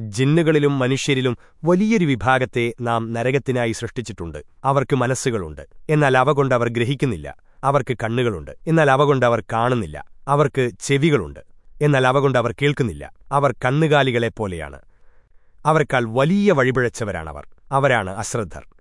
ജിന്നുകളിലും മനുഷ്യരിലും വലിയൊരു വിഭാഗത്തെ നാം നരകത്തിനായി സൃഷ്ടിച്ചിട്ടുണ്ട്. അവർക്ക് മനസ്സുകളുണ്ട്. എന്നാൽ അവ കൊണ്ട് അവർ ഗ്രഹിക്കുന്നില്ല. അവർക്ക് കണ്ണുകളുണ്ട്. എന്നാൽ അവ കൊണ്ട് അവർ കാണുന്നില്ല. അവർക്ക് ചെവികളുണ്ട്. എന്നാൽ അവ കൊണ്ട് അവർ കേൾക്കുന്നില്ല. അവർ കന്നുകാലികളെപ്പോലെയാണ് അവർക്കാൾ വലിയ വഴിപിഴച്ചവരാണവർ. അവരാണ് അശ്രദ്ധർ.